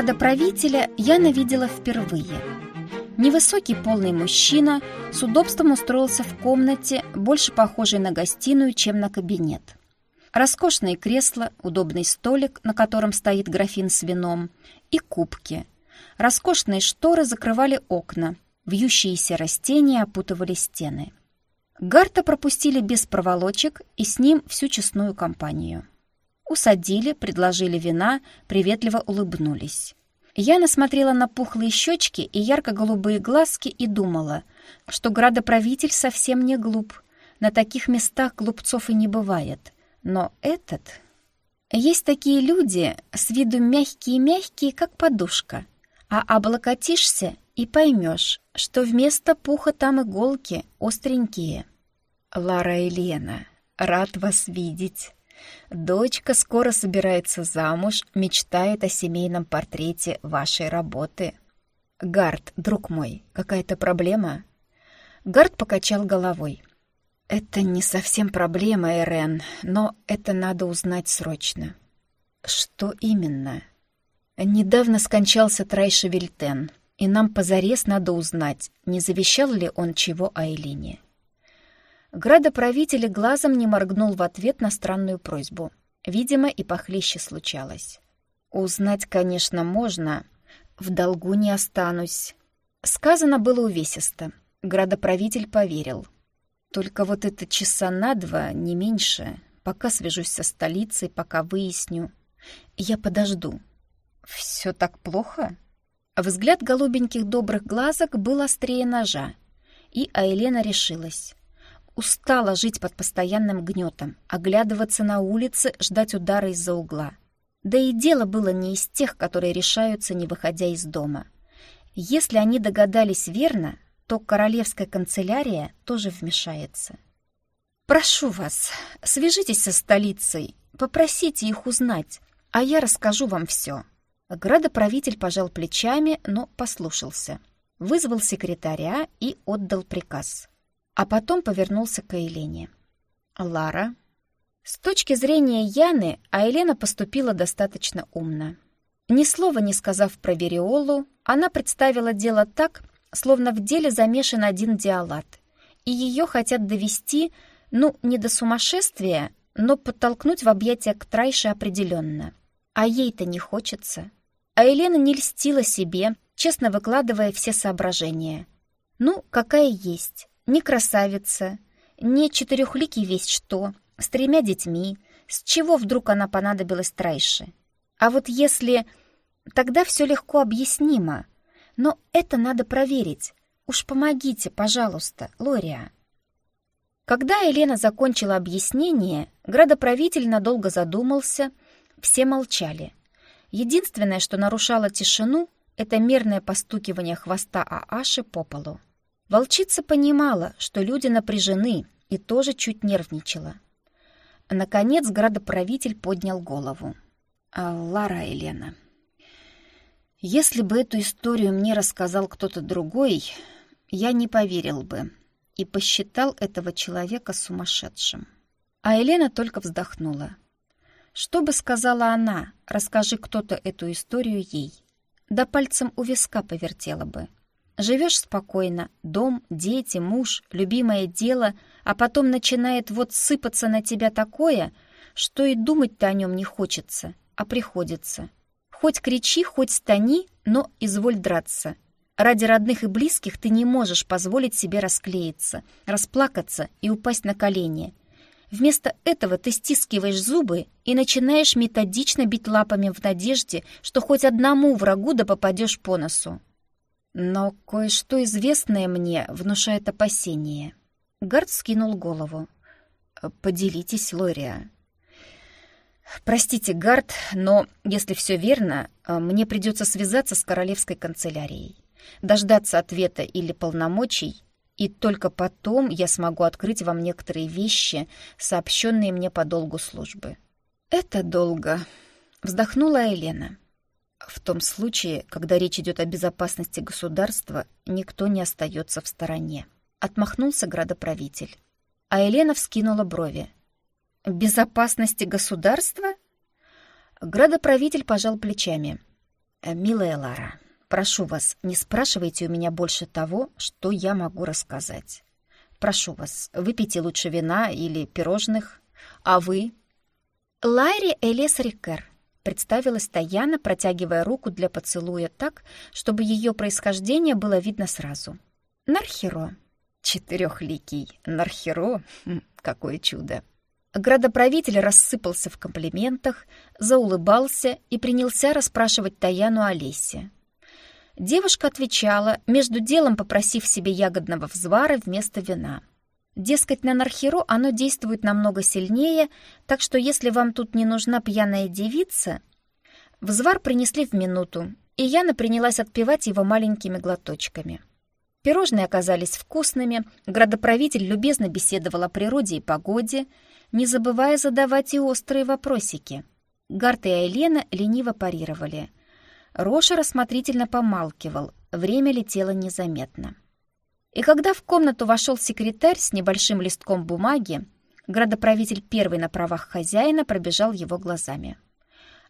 Градоправителя Яна видела впервые. Невысокий полный мужчина с удобством устроился в комнате, больше похожей на гостиную, чем на кабинет. Роскошные кресла, удобный столик, на котором стоит графин с вином, и кубки. Роскошные шторы закрывали окна, вьющиеся растения опутывали стены. Гарта пропустили без проволочек и с ним всю честную компанию. Усадили, предложили вина, приветливо улыбнулись. Я насмотрела на пухлые щечки и ярко-голубые глазки и думала, что градоправитель совсем не глуп. На таких местах глупцов и не бывает. Но этот... Есть такие люди, с виду мягкие-мягкие, как подушка. А облокотишься и поймешь, что вместо пуха там иголки остренькие. Лара и Лена, рад вас видеть. Дочка скоро собирается замуж, мечтает о семейном портрете вашей работы. Гард, друг мой, какая-то проблема? Гард покачал головой. Это не совсем проблема, Эрен, но это надо узнать срочно. Что именно? Недавно скончался Трайша Вильтен, и нам позарез надо узнать, не завещал ли он чего Айлине. Градоправитель глазом не моргнул в ответ на странную просьбу. Видимо, и похлеще случалось. Узнать, конечно, можно. В долгу не останусь. Сказано было увесисто. Градоправитель поверил. Только вот это часа на два, не меньше, пока свяжусь со столицей, пока выясню. Я подожду. Все так плохо? Взгляд голубеньких добрых глазок был острее ножа. И Айлена решилась. Устала жить под постоянным гнетом, оглядываться на улице, ждать удара из-за угла. Да и дело было не из тех, которые решаются, не выходя из дома. Если они догадались верно, то королевская канцелярия тоже вмешается. «Прошу вас, свяжитесь со столицей, попросите их узнать, а я расскажу вам все». Градоправитель пожал плечами, но послушался. Вызвал секретаря и отдал приказ а потом повернулся к Елене. «Лара?» С точки зрения Яны, Айлена поступила достаточно умно. Ни слова не сказав про Вериолу, она представила дело так, словно в деле замешан один диалат, и ее хотят довести, ну, не до сумасшествия, но подтолкнуть в объятия к Трайше определенно. А ей-то не хочется. А Елена не льстила себе, честно выкладывая все соображения. Ну, какая есть. Не красавица, не четырехликий весь что, с тремя детьми. С чего вдруг она понадобилась Трайше? А вот если... Тогда все легко объяснимо. Но это надо проверить. Уж помогите, пожалуйста, Лория. Когда Елена закончила объяснение, градоправитель надолго задумался, все молчали. Единственное, что нарушало тишину, это мерное постукивание хвоста Ааши по полу. Волчица понимала, что люди напряжены, и тоже чуть нервничала. Наконец градоправитель поднял голову. А, «Лара Елена, если бы эту историю мне рассказал кто-то другой, я не поверил бы и посчитал этого человека сумасшедшим». А Елена только вздохнула. Что бы сказала она, расскажи кто-то эту историю ей. Да пальцем у виска повертела бы. Живешь спокойно, дом, дети, муж, любимое дело, а потом начинает вот сыпаться на тебя такое, что и думать-то о нем не хочется, а приходится. Хоть кричи, хоть стани, но изволь драться. Ради родных и близких ты не можешь позволить себе расклеиться, расплакаться и упасть на колени. Вместо этого ты стискиваешь зубы и начинаешь методично бить лапами в надежде, что хоть одному врагу да попадешь по носу. Но кое-что известное мне внушает опасение. Гард скинул голову. «Поделитесь, Лория». «Простите, Гард, но, если все верно, мне придется связаться с королевской канцелярией, дождаться ответа или полномочий, и только потом я смогу открыть вам некоторые вещи, сообщенные мне по долгу службы». «Это долго», — вздохнула Елена. В том случае, когда речь идет о безопасности государства, никто не остается в стороне. Отмахнулся градоправитель. А Елена вскинула брови. «Безопасности государства?» Градоправитель пожал плечами. «Милая Лара, прошу вас, не спрашивайте у меня больше того, что я могу рассказать. Прошу вас, выпейте лучше вина или пирожных. А вы?» «Лайри Элес Рикер», — представилась Таяна, протягивая руку для поцелуя так, чтобы ее происхождение было видно сразу. «Нархеро». «Четырехликий Нархеро? Хм, какое чудо!» Градоправитель рассыпался в комплиментах, заулыбался и принялся расспрашивать Таяну о лесе. Девушка отвечала, между делом попросив себе ягодного взвара вместо вина. Дескать, на Нархеру оно действует намного сильнее, так что если вам тут не нужна пьяная девица... Взвар принесли в минуту, и Яна принялась отпивать его маленькими глоточками. Пирожные оказались вкусными, градоправитель любезно беседовал о природе и погоде, не забывая задавать и острые вопросики. Гарт и Айлена лениво парировали. Роша рассмотрительно помалкивал, время летело незаметно. И когда в комнату вошел секретарь с небольшим листком бумаги, градоправитель первый на правах хозяина пробежал его глазами.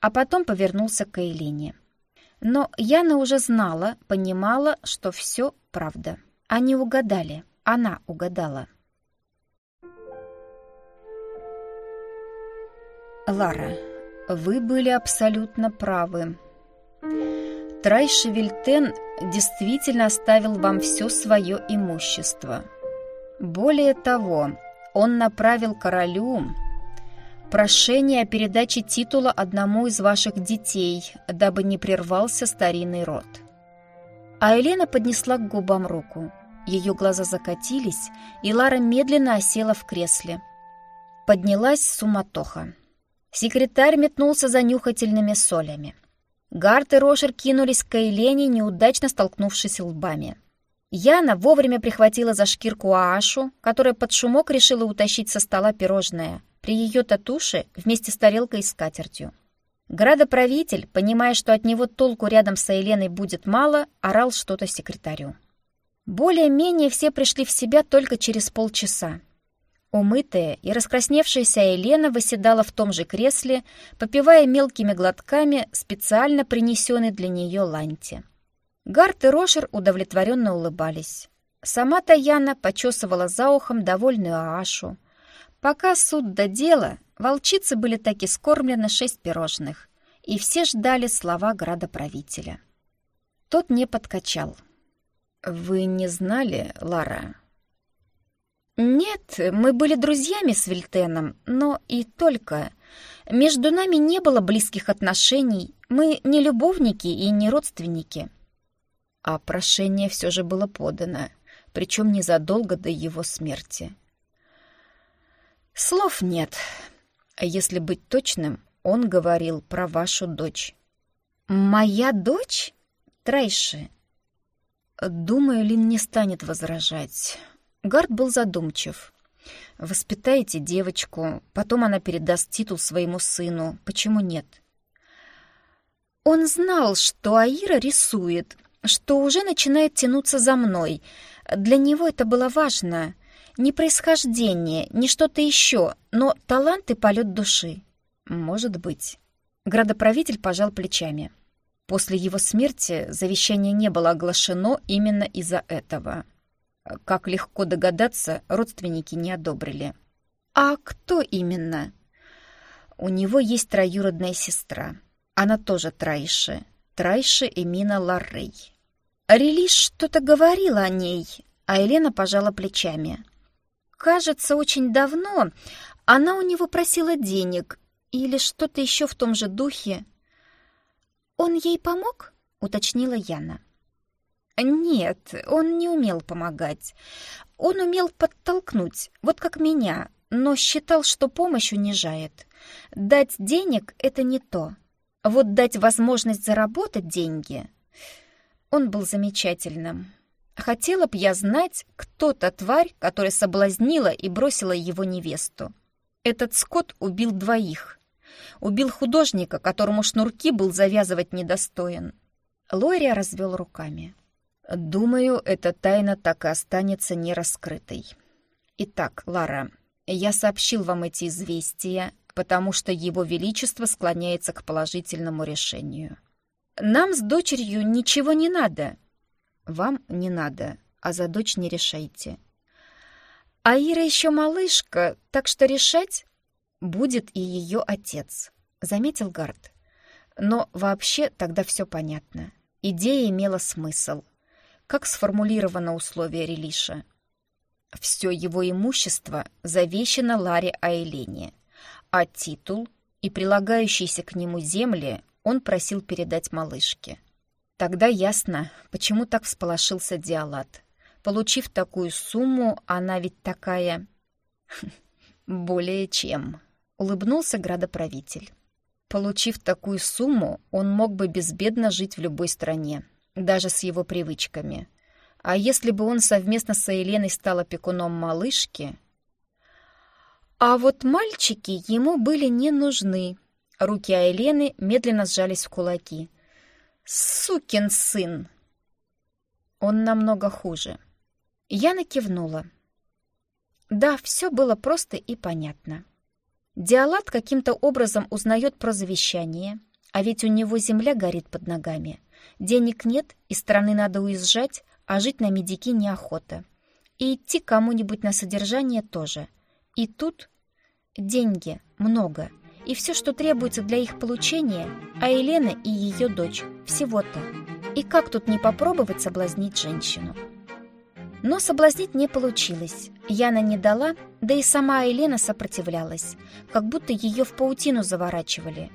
А потом повернулся к Эйлине. Но Яна уже знала, понимала, что все правда. Они угадали, она угадала. Лара, вы были абсолютно правы. Трайшевильтен действительно оставил вам все свое имущество. Более того, он направил королю прошение о передаче титула одному из ваших детей, дабы не прервался старинный род. А Елена поднесла к губам руку. Ее глаза закатились, и Лара медленно осела в кресле. Поднялась суматоха. Секретарь метнулся за нюхательными солями. Гарт и Рошер кинулись к Эйлене, неудачно столкнувшись лбами. Яна вовремя прихватила за шкирку Аашу, которая под шумок решила утащить со стола пирожное, при ее татуше вместе с тарелкой и скатертью. Градоправитель, понимая, что от него толку рядом с Эйленой будет мало, орал что-то секретарю. Более-менее все пришли в себя только через полчаса. Умытая и раскрасневшаяся Елена выседала в том же кресле, попивая мелкими глотками специально принесенный для нее ланти. Гарт и Рошер удовлетворенно улыбались. Сама Таяна почесывала за ухом довольную Аашу. Пока суд до дела, волчицы были таки скормлены шесть пирожных, и все ждали слова градоправителя. Тот не подкачал. «Вы не знали, Лара?» «Нет, мы были друзьями с Вильтеном, но и только. Между нами не было близких отношений, мы не любовники и не родственники». А прошение все же было подано, причем незадолго до его смерти. Слов нет. Если быть точным, он говорил про вашу дочь. «Моя дочь? Трайши?» Думаю, Лин не станет возражать. Гард был задумчив. «Воспитаете девочку, потом она передаст титул своему сыну. Почему нет?» Он знал, что Аира рисует, что уже начинает тянуться за мной. Для него это было важно. Не происхождение, не что-то еще, но талант и полет души. Может быть. Градоправитель пожал плечами. После его смерти завещание не было оглашено именно из-за этого. Как легко догадаться, родственники не одобрили. «А кто именно?» «У него есть троюродная сестра. Она тоже Трайши. Трайши Эмина Ларрей». Релиш что-то говорила о ней, а Елена пожала плечами. «Кажется, очень давно она у него просила денег или что-то еще в том же духе». «Он ей помог?» — уточнила Яна. Нет, он не умел помогать. Он умел подтолкнуть, вот как меня, но считал, что помощь унижает. Дать денег — это не то. Вот дать возможность заработать деньги... Он был замечательным. Хотела б я знать, кто та тварь, которая соблазнила и бросила его невесту. Этот скот убил двоих. Убил художника, которому шнурки был завязывать недостоин. Лория развел руками. Думаю, эта тайна так и останется нераскрытой. Итак, Лара, я сообщил вам эти известия, потому что Его Величество склоняется к положительному решению. Нам с дочерью ничего не надо. Вам не надо, а за дочь не решайте. А Ира еще малышка, так что решать будет и ее отец, заметил Гард. Но вообще тогда все понятно. Идея имела смысл. Как сформулировано условие Релиша? Все его имущество завещено Ларе Айлене, а титул и прилагающиеся к нему земли он просил передать малышке. Тогда ясно, почему так всполошился Диалат. Получив такую сумму, она ведь такая... «Более чем», — улыбнулся градоправитель. Получив такую сумму, он мог бы безбедно жить в любой стране, даже с его привычками. А если бы он совместно с Еленой стал опекуном малышки... А вот мальчики ему были не нужны, Руки Айлены медленно сжались в кулаки. «Сукин сын!» «Он намного хуже». Яна кивнула. Да, все было просто и понятно. Диалат каким-то образом узнает про завещание, а ведь у него земля горит под ногами. Денег нет, из страны надо уезжать, а жить на медики неохота. И идти кому-нибудь на содержание тоже. И тут деньги много — и все, что требуется для их получения, а Елена и ее дочь всего-то. И как тут не попробовать соблазнить женщину? Но соблазнить не получилось. Яна не дала, да и сама Елена сопротивлялась, как будто ее в паутину заворачивали.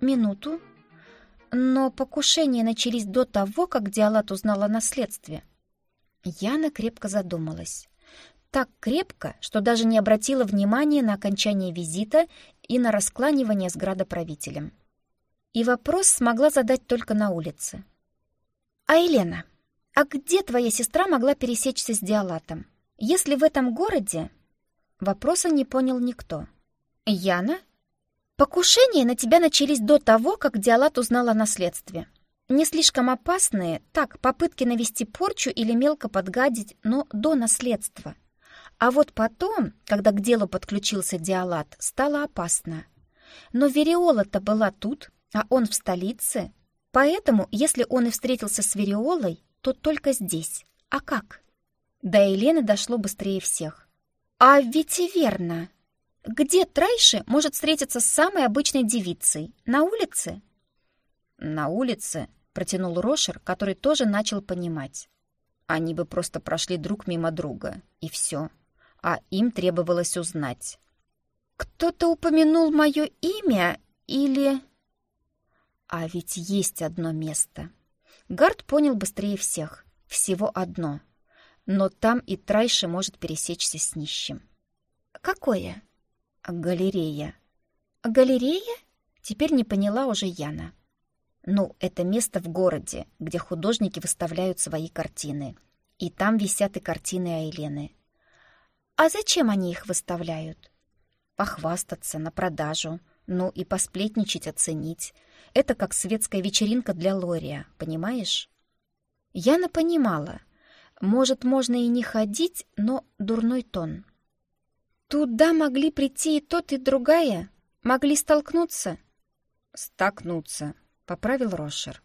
Минуту. Но покушения начались до того, как Диалат узнала о наследстве. Яна крепко задумалась так крепко, что даже не обратила внимания на окончание визита и на раскланивание с градоправителем. И вопрос смогла задать только на улице. «А Елена, а где твоя сестра могла пересечься с Диалатом? Если в этом городе...» Вопроса не понял никто. «Яна?» «Покушения на тебя начались до того, как Диалат узнал о наследстве. Не слишком опасные, так, попытки навести порчу или мелко подгадить, но до наследства. А вот потом, когда к делу подключился Диалат, стало опасно. Но Вериола-то была тут, а он в столице. Поэтому, если он и встретился с Вериолой, то только здесь. А как? До Елены дошло быстрее всех. А ведь и верно. Где Трайши может встретиться с самой обычной девицей? На улице? На улице, протянул Рошер, который тоже начал понимать. Они бы просто прошли друг мимо друга, и все а им требовалось узнать. «Кто-то упомянул мое имя или...» А ведь есть одно место. Гард понял быстрее всех. Всего одно. Но там и Трайши может пересечься с нищим. «Какое?» «Галерея». «Галерея?» Теперь не поняла уже Яна. Ну, это место в городе, где художники выставляют свои картины. И там висят и картины Айлены. А зачем они их выставляют? Похвастаться, на продажу, ну и посплетничать, оценить. Это как светская вечеринка для Лория, понимаешь? Яна понимала. Может, можно и не ходить, но дурной тон. Туда могли прийти и тот, и другая. Могли столкнуться. Столкнуться, поправил Рошер.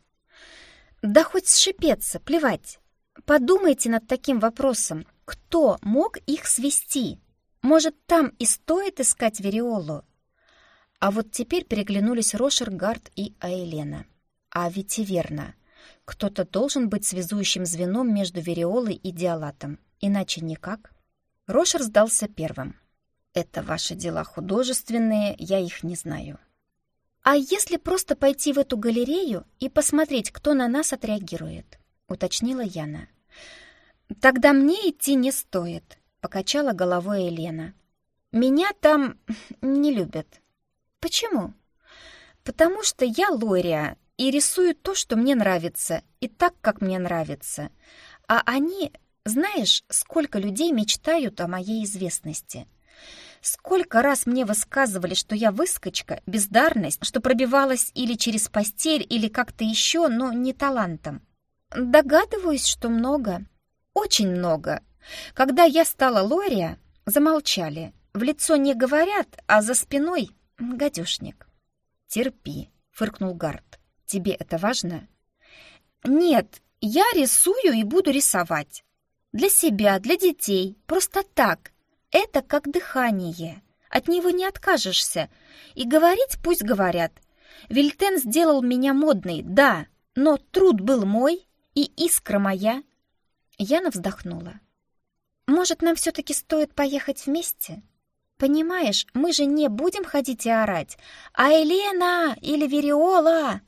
Да хоть сшипеться, плевать. Подумайте над таким вопросом. Кто мог их свести? Может, там и стоит искать Вериолу? А вот теперь переглянулись Рошер, Гард и Аэлена. А ведь и верно. Кто-то должен быть связующим звеном между Вериолой и Диалатом. Иначе никак. Рошер сдался первым. «Это ваши дела художественные, я их не знаю». «А если просто пойти в эту галерею и посмотреть, кто на нас отреагирует?» — уточнила Яна. «Тогда мне идти не стоит», — покачала головой Елена. «Меня там не любят». «Почему?» «Потому что я Лория и рисую то, что мне нравится, и так, как мне нравится. А они, знаешь, сколько людей мечтают о моей известности». Сколько раз мне высказывали, что я выскочка, бездарность, что пробивалась или через постель, или как-то еще, но не талантом. Догадываюсь, что много. Очень много. Когда я стала Лория, замолчали. В лицо не говорят, а за спиной — гадюшник. «Терпи», — фыркнул Гард. «Тебе это важно? Нет, я рисую и буду рисовать. Для себя, для детей, просто так. Это как дыхание. От него не откажешься. И говорить пусть говорят. Вильтен сделал меня модной, да, но труд был мой и искра моя. Яна вздохнула. Может, нам все-таки стоит поехать вместе? Понимаешь, мы же не будем ходить и орать. А Елена или Вериола?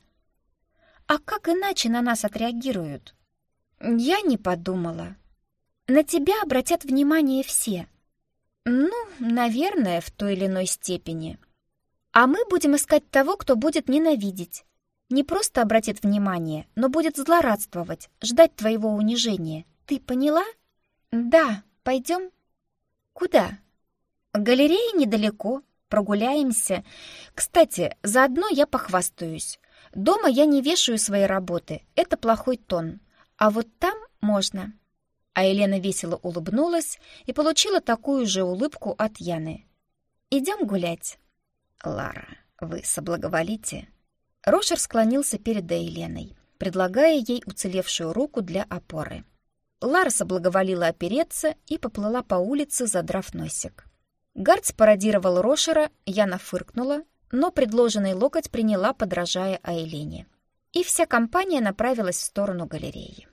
А как иначе на нас отреагируют? Я не подумала. На тебя обратят внимание все. Ну, наверное, в той или иной степени. А мы будем искать того, кто будет ненавидеть. Не просто обратит внимание, но будет злорадствовать, ждать твоего унижения. Ты поняла? Да, пойдем. Куда? Галерея недалеко, прогуляемся. Кстати, заодно я похвастаюсь. Дома я не вешаю свои работы, это плохой тон. А вот там можно. А Елена весело улыбнулась и получила такую же улыбку от Яны. «Идем гулять». «Лара, вы соблаговолите?» Рошер склонился перед Еленой, предлагая ей уцелевшую руку для опоры. Лара соблаговолила опереться и поплыла по улице, задрав носик. Гарц пародировал Рошера, Яна фыркнула, но предложенный локоть приняла, подражая Айлене. И вся компания направилась в сторону галереи.